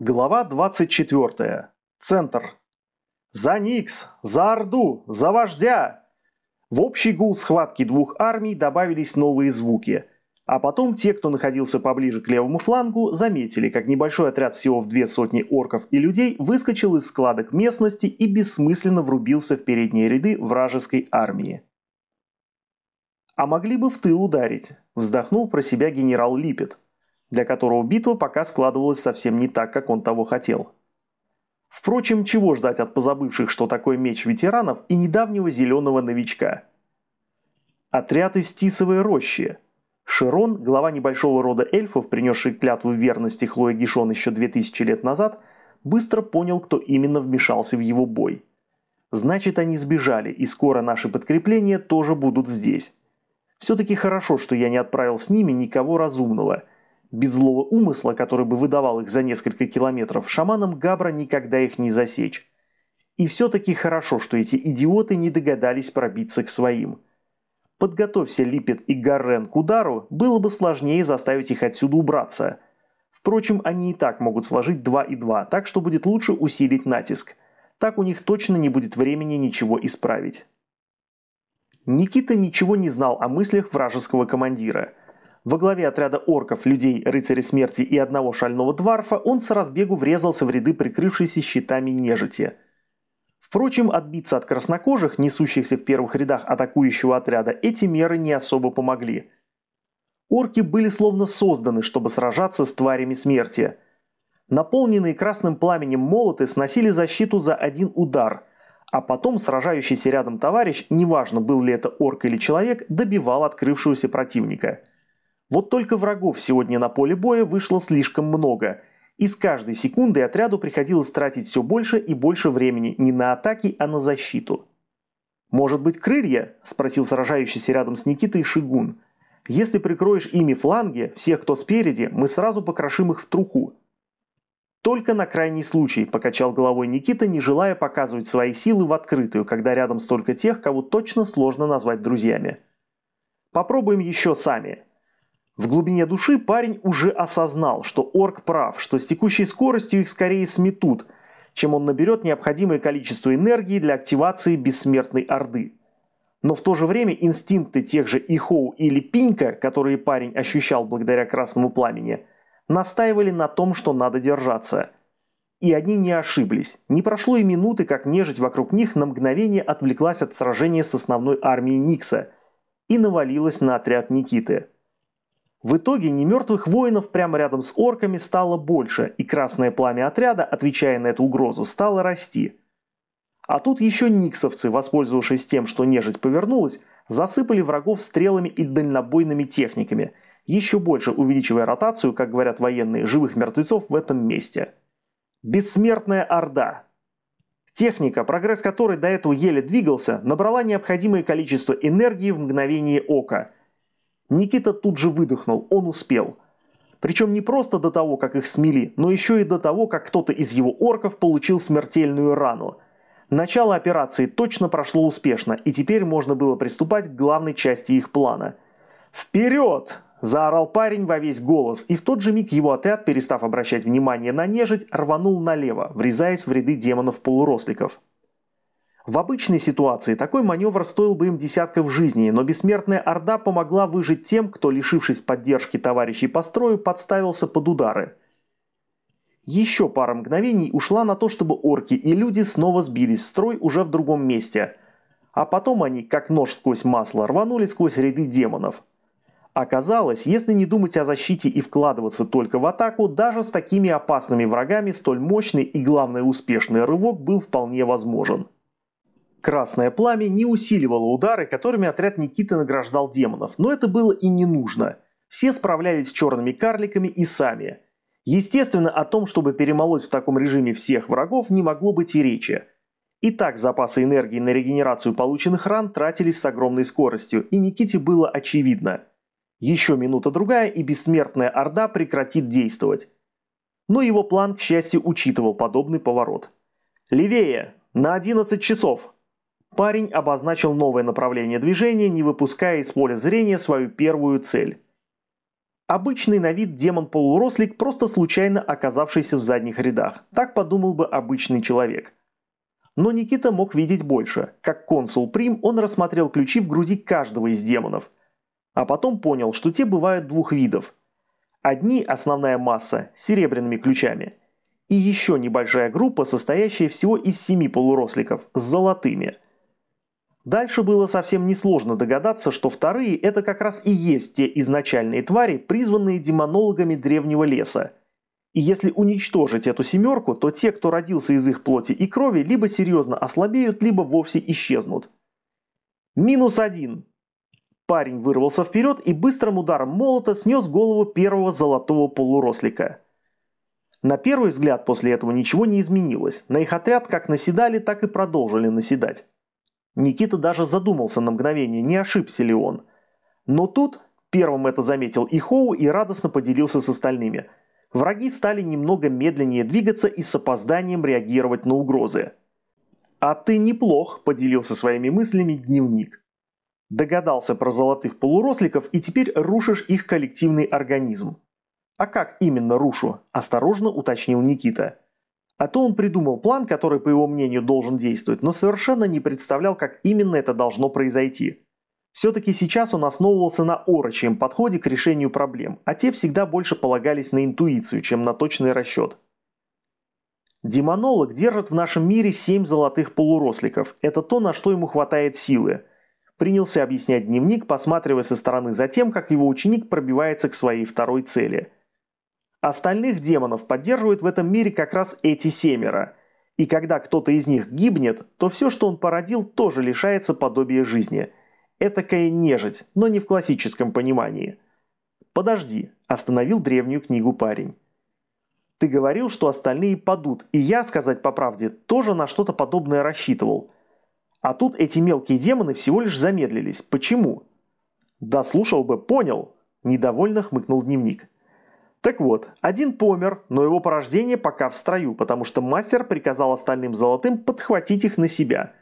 Глава 24. Центр. «За Никс! За Орду! За вождя!» В общий гул схватки двух армий добавились новые звуки. А потом те, кто находился поближе к левому флангу, заметили, как небольшой отряд всего в две сотни орков и людей выскочил из складок местности и бессмысленно врубился в передние ряды вражеской армии. «А могли бы в тыл ударить», – вздохнул про себя генерал Липет – для которого битва пока складывалась совсем не так, как он того хотел. Впрочем, чего ждать от позабывших, что такое меч ветеранов и недавнего зеленого новичка? Отряд из Тисовой рощи. Широн, глава небольшого рода эльфов, принесший клятву верности Хлоя Гишон еще 2000 лет назад, быстро понял, кто именно вмешался в его бой. Значит, они сбежали, и скоро наши подкрепления тоже будут здесь. Все-таки хорошо, что я не отправил с ними никого разумного – без злого умысла, который бы выдавал их за несколько километров, шаманам Габра никогда их не засечь. И все-таки хорошо, что эти идиоты не догадались пробиться к своим. Подготовься Липет и Гаррен к удару, было бы сложнее заставить их отсюда убраться. Впрочем, они и так могут сложить 2 и 2, так что будет лучше усилить натиск. Так у них точно не будет времени ничего исправить. Никита ничего не знал о мыслях вражеского командира – во главе отряда орков, людей, рыцарей смерти и одного шального дварфа он с разбегу врезался в ряды прикрывшейся щитами нежити. Впрочем, отбиться от краснокожих, несущихся в первых рядах атакующего отряда, эти меры не особо помогли. Орки были словно созданы, чтобы сражаться с тварями смерти. Наполненные красным пламенем молоты сносили защиту за один удар, а потом сражающийся рядом товарищ, неважно был ли это орк или человек, добивал открывшегося противника – вот только врагов сегодня на поле боя вышло слишком много, и с каждой секундой отряду приходилось тратить все больше и больше времени не на атаки, а на защиту. «Может быть, крылья?» – спросил сражающийся рядом с Никитой Шигун. «Если прикроешь ими фланги, всех, кто спереди, мы сразу покрошим их в труху». «Только на крайний случай», – покачал головой Никита, не желая показывать свои силы в открытую, когда рядом столько тех, кого точно сложно назвать друзьями. «Попробуем еще сами», в глубине души парень уже осознал, что орк прав, что с текущей скоростью их скорее сметут, чем он наберет необходимое количество энергии для активации бессмертной Орды. Но в то же время инстинкты тех же Ихоу или Пинька, которые парень ощущал благодаря красному пламени, настаивали на том, что надо держаться. И они не ошиблись. Не прошло и минуты, как нежить вокруг них на мгновение отвлеклась от сражения с основной армией Никса и навалилась на отряд Никиты. В итоге немертвых воинов прямо рядом с орками стало больше, и красное пламя отряда, отвечая на эту угрозу, стало расти. А тут еще никсовцы, воспользовавшись тем, что нежить повернулась, засыпали врагов стрелами и дальнобойными техниками, еще больше увеличивая ротацию, как говорят военные, живых мертвецов в этом месте. Бессмертная Орда. Техника, прогресс которой до этого еле двигался, набрала необходимое количество энергии в мгновение ока – Никита тут же выдохнул, он успел. Причем не просто до того, как их смели, но еще и до того, как кто-то из его орков получил смертельную рану. Начало операции точно прошло успешно, и теперь можно было приступать к главной части их плана. «Вперед!» – заорал парень во весь голос, и в тот же миг его отряд, перестав обращать внимание на нежить, рванул налево, врезаясь в ряды демонов-полуросликов. В обычной ситуации такой маневр стоил бы им десятков жизней, но бессмертная Орда помогла выжить тем, кто, лишившись поддержки товарищей по строю, подставился под удары. Еще пара мгновений ушла на то, чтобы орки и люди снова сбились в строй уже в другом месте. А потом они, как нож сквозь масло, рванули сквозь ряды демонов. Оказалось, если не думать о защите и вкладываться только в атаку, даже с такими опасными врагами столь мощный и, главное, успешный рывок был вполне возможен. Красное пламя не усиливало удары, которыми отряд Никиты награждал демонов, но это было и не нужно. Все справлялись с черными карликами и сами. Естественно, о том, чтобы перемолоть в таком режиме всех врагов, не могло быть и речи. Итак, запасы энергии на регенерацию полученных ран тратились с огромной скоростью, и Никите было очевидно. Еще минута-другая, и бессмертная Орда прекратит действовать. Но его план, к счастью, учитывал подобный поворот. «Левее! На 11 часов!» Парень обозначил новое направление движения, не выпуская из поля зрения свою первую цель. Обычный на вид демон-полурослик, просто случайно оказавшийся в задних рядах. Так подумал бы обычный человек. Но Никита мог видеть больше. Как консул Прим, он рассмотрел ключи в груди каждого из демонов. А потом понял, что те бывают двух видов. Одни – основная масса, с серебряными ключами. И еще небольшая группа, состоящая всего из семи полуросликов, с золотыми – Дальше было совсем несложно догадаться, что вторые – это как раз и есть те изначальные твари, призванные демонологами древнего леса. И если уничтожить эту семерку, то те, кто родился из их плоти и крови, либо серьезно ослабеют, либо вовсе исчезнут. Минус один. Парень вырвался вперед и быстрым ударом молота снес голову первого золотого полурослика. На первый взгляд после этого ничего не изменилось. На их отряд как наседали, так и продолжили наседать. Никита даже задумался на мгновение, не ошибся ли он. Но тут первым это заметил и Хоу и радостно поделился с остальными. Враги стали немного медленнее двигаться и с опозданием реагировать на угрозы. «А ты неплох», – поделился своими мыслями дневник. Догадался про золотых полуросликов и теперь рушишь их коллективный организм. «А как именно рушу?» – осторожно уточнил Никита. А то он придумал план, который, по его мнению, должен действовать, но совершенно не представлял, как именно это должно произойти. Все-таки сейчас он основывался на орочьем подходе к решению проблем, а те всегда больше полагались на интуицию, чем на точный расчет. Демонолог держит в нашем мире семь золотых полуросликов. Это то, на что ему хватает силы. Принялся объяснять дневник, посматривая со стороны за тем, как его ученик пробивается к своей второй цели – Остальных демонов поддерживают в этом мире как раз эти семеро. И когда кто-то из них гибнет, то все, что он породил, тоже лишается подобия жизни. Этакая нежить, но не в классическом понимании. «Подожди», – остановил древнюю книгу парень. «Ты говорил, что остальные падут, и я, сказать по правде, тоже на что-то подобное рассчитывал. А тут эти мелкие демоны всего лишь замедлились. Почему?» «Да слушал бы, понял», – недовольно хмыкнул дневник. Так вот, один помер, но его порождение пока в строю, потому что мастер приказал остальным золотым подхватить их на себя.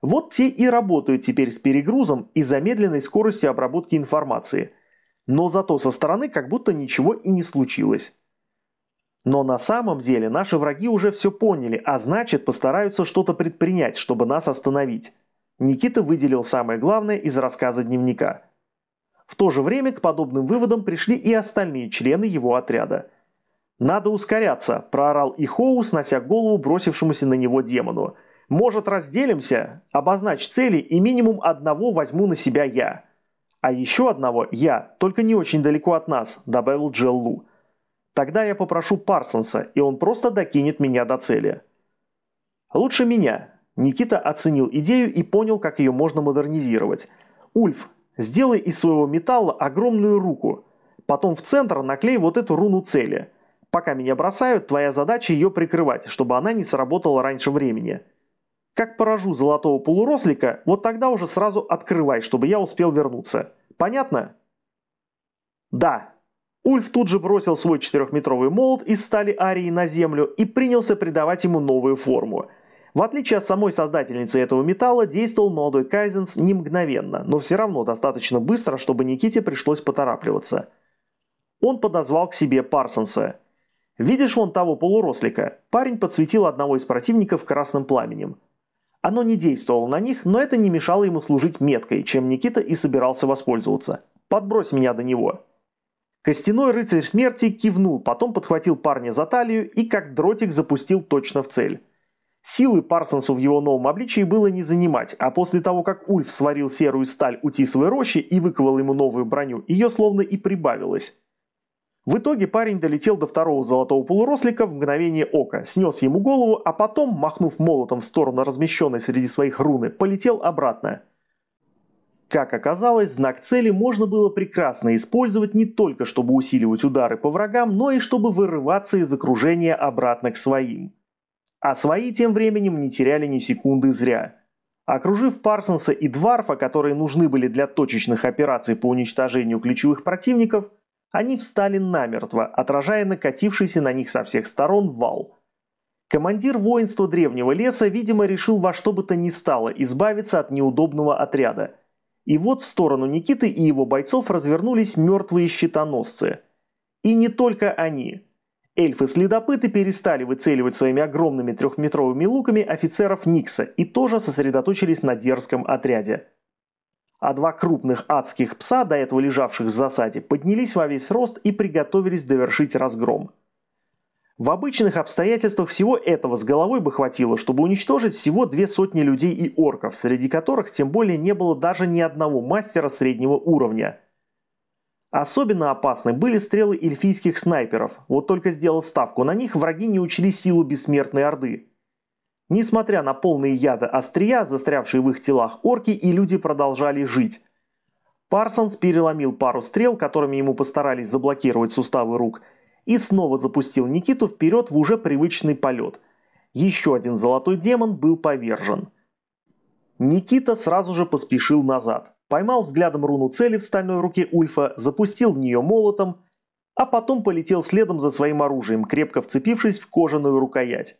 Вот те и работают теперь с перегрузом и замедленной скоростью обработки информации. Но зато со стороны как будто ничего и не случилось. Но на самом деле наши враги уже все поняли, а значит постараются что-то предпринять, чтобы нас остановить. Никита выделил самое главное из рассказа дневника – в то же время к подобным выводам пришли и остальные члены его отряда. «Надо ускоряться», – проорал Ихоу, снося голову бросившемуся на него демону. «Может, разделимся? Обозначь цели, и минимум одного возьму на себя я». «А еще одного я, только не очень далеко от нас», – добавил Джеллу. «Тогда я попрошу Парсонса, и он просто докинет меня до цели». «Лучше меня». Никита оценил идею и понял, как ее можно модернизировать. «Ульф, Сделай из своего металла огромную руку. Потом в центр наклей вот эту руну цели. Пока меня бросают, твоя задача ее прикрывать, чтобы она не сработала раньше времени. Как поражу золотого полурослика, вот тогда уже сразу открывай, чтобы я успел вернуться. Понятно? Да. Ульф тут же бросил свой четырехметровый молот из стали Арии на землю и принялся придавать ему новую форму – в отличие от самой создательницы этого металла, действовал молодой Кайзенс не мгновенно, но все равно достаточно быстро, чтобы Никите пришлось поторапливаться. Он подозвал к себе Парсонса. «Видишь вон того полурослика?» Парень подсветил одного из противников красным пламенем. Оно не действовало на них, но это не мешало ему служить меткой, чем Никита и собирался воспользоваться. «Подбрось меня до него». Костяной рыцарь смерти кивнул, потом подхватил парня за талию и как дротик запустил точно в цель. Силы Парсонсу в его новом обличии было не занимать, а после того, как Ульф сварил серую сталь у Тисовой рощи и выковал ему новую броню, ее словно и прибавилось. В итоге парень долетел до второго золотого полурослика в мгновение ока, снес ему голову, а потом, махнув молотом в сторону размещенной среди своих руны, полетел обратно. Как оказалось, знак цели можно было прекрасно использовать не только чтобы усиливать удары по врагам, но и чтобы вырываться из окружения обратно к своим. А свои тем временем не теряли ни секунды зря. Окружив Парсонса и Дварфа, которые нужны были для точечных операций по уничтожению ключевых противников, они встали намертво, отражая накатившийся на них со всех сторон вал. Командир воинства древнего леса, видимо, решил во что бы то ни стало избавиться от неудобного отряда. И вот в сторону Никиты и его бойцов развернулись мертвые щитоносцы – И не только они. Эльфы-следопыты перестали выцеливать своими огромными трехметровыми луками офицеров Никса и тоже сосредоточились на дерзком отряде. А два крупных адских пса, до этого лежавших в засаде, поднялись во весь рост и приготовились довершить разгром. В обычных обстоятельствах всего этого с головой бы хватило, чтобы уничтожить всего две сотни людей и орков, среди которых тем более не было даже ни одного мастера среднего уровня. Особенно опасны были стрелы эльфийских снайперов, вот только сделав ставку на них, враги не учли силу бессмертной орды. Несмотря на полные яда острия, застрявшие в их телах орки и люди продолжали жить. Парсонс переломил пару стрел, которыми ему постарались заблокировать суставы рук – и снова запустил Никиту вперед в уже привычный полет. Еще один золотой демон был повержен. Никита сразу же поспешил назад, поймал взглядом руну цели в стальной руке Ульфа, запустил в нее молотом, а потом полетел следом за своим оружием, крепко вцепившись в кожаную рукоять.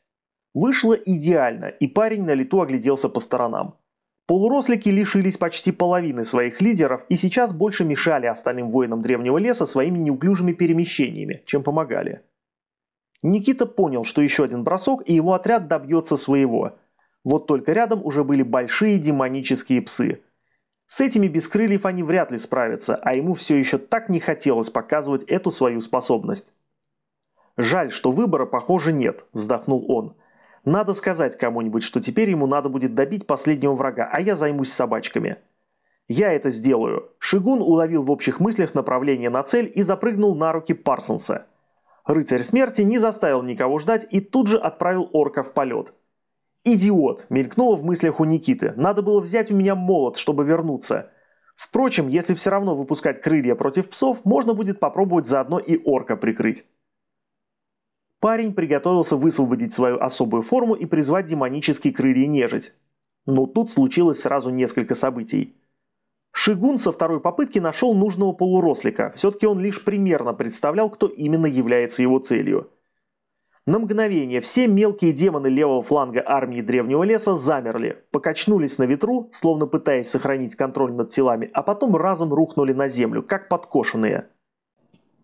Вышло идеально, и парень на лету огляделся по сторонам. Полурослики лишились почти половины своих лидеров и сейчас больше мешали остальным воинам древнего леса своими неуклюжими перемещениями, чем помогали. Никита понял, что еще один бросок и его отряд добьется своего. Вот только рядом уже были большие демонические псы. С этими без они вряд ли справятся, а ему все еще так не хотелось показывать эту свою способность. «Жаль, что выбора, похоже, нет», – вздохнул он. Надо сказать кому-нибудь, что теперь ему надо будет добить последнего врага, а я займусь собачками. Я это сделаю. Шигун уловил в общих мыслях направление на цель и запрыгнул на руки Парсонса. Рыцарь смерти не заставил никого ждать и тут же отправил орка в полет. «Идиот!» – мелькнуло в мыслях у Никиты. «Надо было взять у меня молот, чтобы вернуться». Впрочем, если все равно выпускать крылья против псов, можно будет попробовать заодно и орка прикрыть. Парень приготовился высвободить свою особую форму и призвать демонические крылья нежить. Но тут случилось сразу несколько событий. Шигун со второй попытки нашел нужного полурослика, все-таки он лишь примерно представлял, кто именно является его целью. На мгновение все мелкие демоны левого фланга армии Древнего Леса замерли, покачнулись на ветру, словно пытаясь сохранить контроль над телами, а потом разом рухнули на землю, как подкошенные –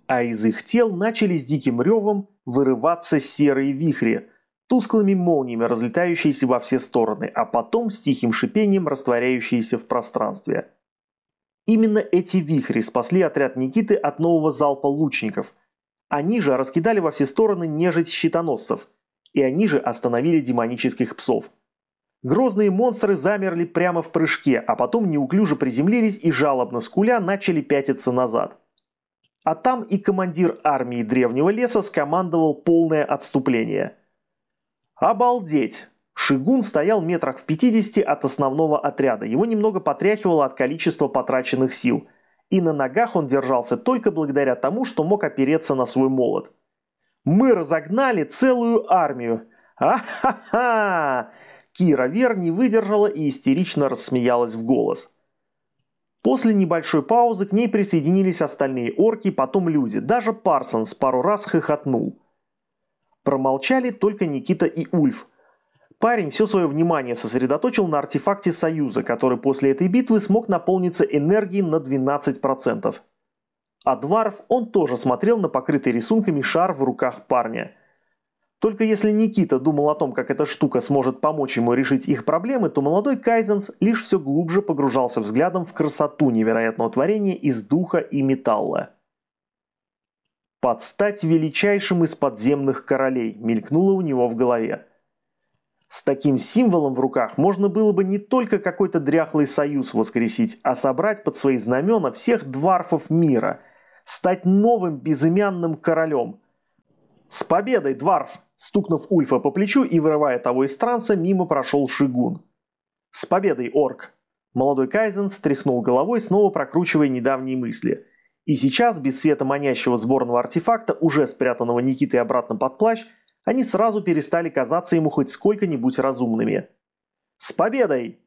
а из их тел начали с диким ревом вырываться серые вихри, тусклыми молниями разлетающиеся во все стороны, а потом с тихим шипением растворяющиеся в пространстве. Именно эти вихри спасли отряд Никиты от нового залпа лучников. Они же раскидали во все стороны нежить щитоносцев, и они же остановили демонических псов. Грозные монстры замерли прямо в прыжке, а потом неуклюже приземлились и жалобно скуля начали пятиться назад. А там и командир армии Древнего Леса скомандовал полное отступление. Обалдеть! Шигун стоял метрах в 50 от основного отряда, его немного потряхивало от количества потраченных сил. И на ногах он держался только благодаря тому, что мог опереться на свой молот. «Мы разогнали целую армию! А-ха-ха!» Кира Вер не выдержала и истерично рассмеялась в голос. После небольшой паузы к ней присоединились остальные орки, потом люди. Даже Парсонс пару раз хохотнул. Промолчали только Никита и Ульф. Парень все свое внимание сосредоточил на артефакте Союза, который после этой битвы смог наполниться энергией на 12%. А Дварф он тоже смотрел на покрытый рисунками шар в руках парня – только если Никита думал о том, как эта штука сможет помочь ему решить их проблемы, то молодой Кайзенс лишь все глубже погружался взглядом в красоту невероятного творения из духа и металла. «Под стать величайшим из подземных королей» мелькнуло у него в голове. С таким символом в руках можно было бы не только какой-то дряхлый союз воскресить, а собрать под свои знамена всех дварфов мира, стать новым безымянным королем. «С победой, дварф!» Стукнув Ульфа по плечу и вырывая того из транса, мимо прошел Шигун. «С победой, орк!» Молодой Кайзен стряхнул головой, снова прокручивая недавние мысли. И сейчас, без света манящего сборного артефакта, уже спрятанного Никитой обратно под плащ, они сразу перестали казаться ему хоть сколько-нибудь разумными. «С победой!»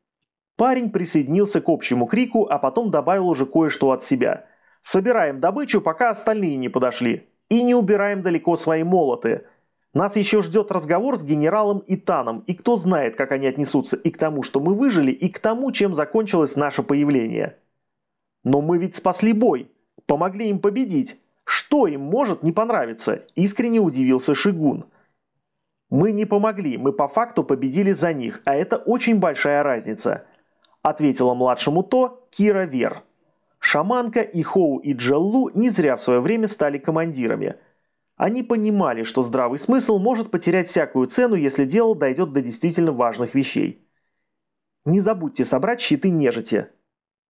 Парень присоединился к общему крику, а потом добавил уже кое-что от себя. «Собираем добычу, пока остальные не подошли. И не убираем далеко свои молоты. Нас еще ждет разговор с генералом Итаном, и кто знает, как они отнесутся и к тому, что мы выжили, и к тому, чем закончилось наше появление. Но мы ведь спасли бой, помогли им победить. Что им может не понравиться? Искренне удивился Шигун. Мы не помогли, мы по факту победили за них, а это очень большая разница. Ответила младшему То Кира Вер. Шаманка и Хоу и Джеллу не зря в свое время стали командирами. Они понимали, что здравый смысл может потерять всякую цену, если дело дойдет до действительно важных вещей. Не забудьте собрать щиты нежити.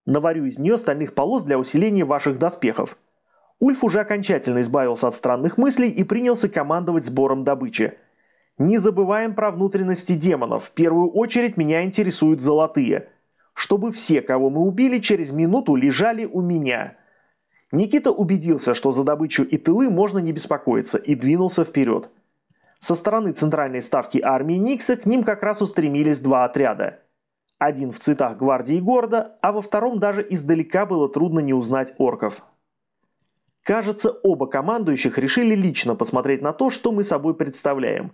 Наварю из нее стальных полос для усиления ваших доспехов. Ульф уже окончательно избавился от странных мыслей и принялся командовать сбором добычи. Не забываем про внутренности демонов, в первую очередь меня интересуют золотые. Чтобы все, кого мы убили, через минуту лежали у меня. Никита убедился, что за добычу и тылы можно не беспокоиться, и двинулся вперед. Со стороны центральной ставки армии Никса к ним как раз устремились два отряда. Один в цветах гвардии города, а во втором даже издалека было трудно не узнать орков. Кажется, оба командующих решили лично посмотреть на то, что мы собой представляем.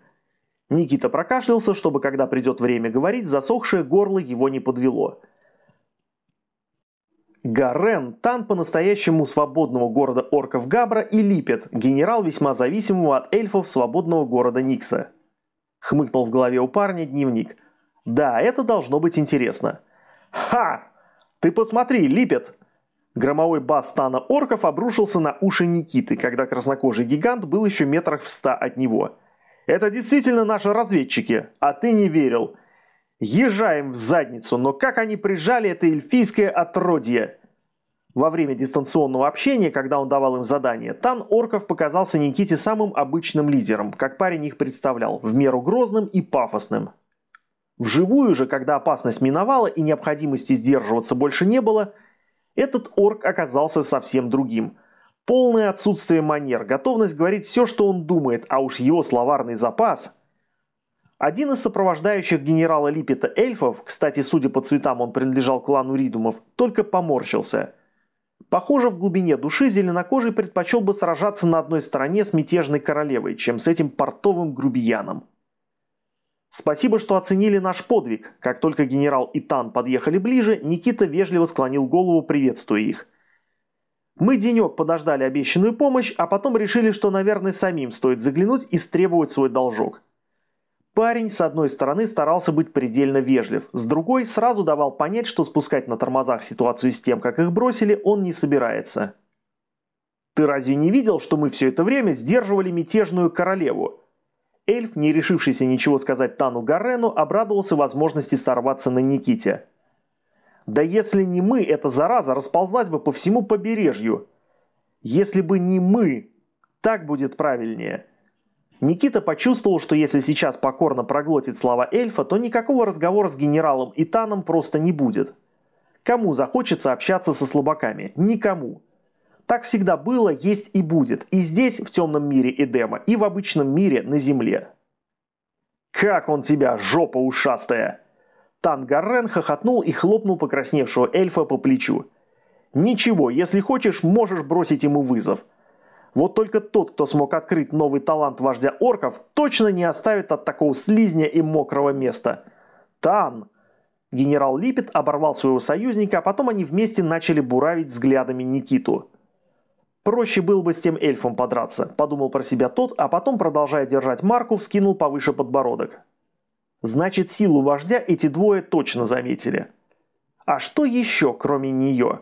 Никита прокашлялся, чтобы когда придет время говорить, засохшее горло его не подвело. Гарен – тан по-настоящему свободного города орков Габра и Липет, генерал весьма зависимого от эльфов свободного города Никса. Хмыкнул в голове у парня дневник. Да, это должно быть интересно. Ха! Ты посмотри, Липет! Громовой бас стана орков обрушился на уши Никиты, когда краснокожий гигант был еще метрах в ста от него. «Это действительно наши разведчики, а ты не верил. Езжаем в задницу, но как они прижали это эльфийское отродье!» Во время дистанционного общения, когда он давал им задание, Тан Орков показался Никите самым обычным лидером, как парень их представлял, в меру грозным и пафосным. Вживую же, когда опасность миновала и необходимости сдерживаться больше не было – этот орк оказался совсем другим. Полное отсутствие манер, готовность говорить все, что он думает, а уж его словарный запас. Один из сопровождающих генерала Липета эльфов, кстати, судя по цветам он принадлежал клану Ридумов, только поморщился. Похоже, в глубине души зеленокожий предпочел бы сражаться на одной стороне с мятежной королевой, чем с этим портовым грубияном. Спасибо, что оценили наш подвиг. Как только генерал и Тан подъехали ближе, Никита вежливо склонил голову, приветствуя их. Мы денек подождали обещанную помощь, а потом решили, что, наверное, самим стоит заглянуть и стребовать свой должок. Парень, с одной стороны, старался быть предельно вежлив, с другой, сразу давал понять, что спускать на тормозах ситуацию с тем, как их бросили, он не собирается. «Ты разве не видел, что мы все это время сдерживали мятежную королеву?» Эльф, не решившийся ничего сказать Тану Гарену, обрадовался возможности сорваться на Никите. «Да если не мы, эта зараза расползлась бы по всему побережью. Если бы не мы, так будет правильнее». Никита почувствовал, что если сейчас покорно проглотит слова эльфа, то никакого разговора с генералом и Таном просто не будет. Кому захочется общаться со слабаками? Никому. Так всегда было, есть и будет. И здесь, в темном мире Эдема, и в обычном мире на Земле. «Как он тебя, жопа ушастая!» Тангарен хохотнул и хлопнул покрасневшего эльфа по плечу. «Ничего, если хочешь, можешь бросить ему вызов. Вот только тот, кто смог открыть новый талант вождя орков, точно не оставит от такого слизня и мокрого места. Тан!» Генерал Липет оборвал своего союзника, а потом они вместе начали буравить взглядами Никиту. Проще было бы с тем эльфом подраться, подумал про себя тот, а потом, продолжая держать марку, вскинул повыше подбородок. Значит, силу вождя эти двое точно заметили. А что еще, кроме нее?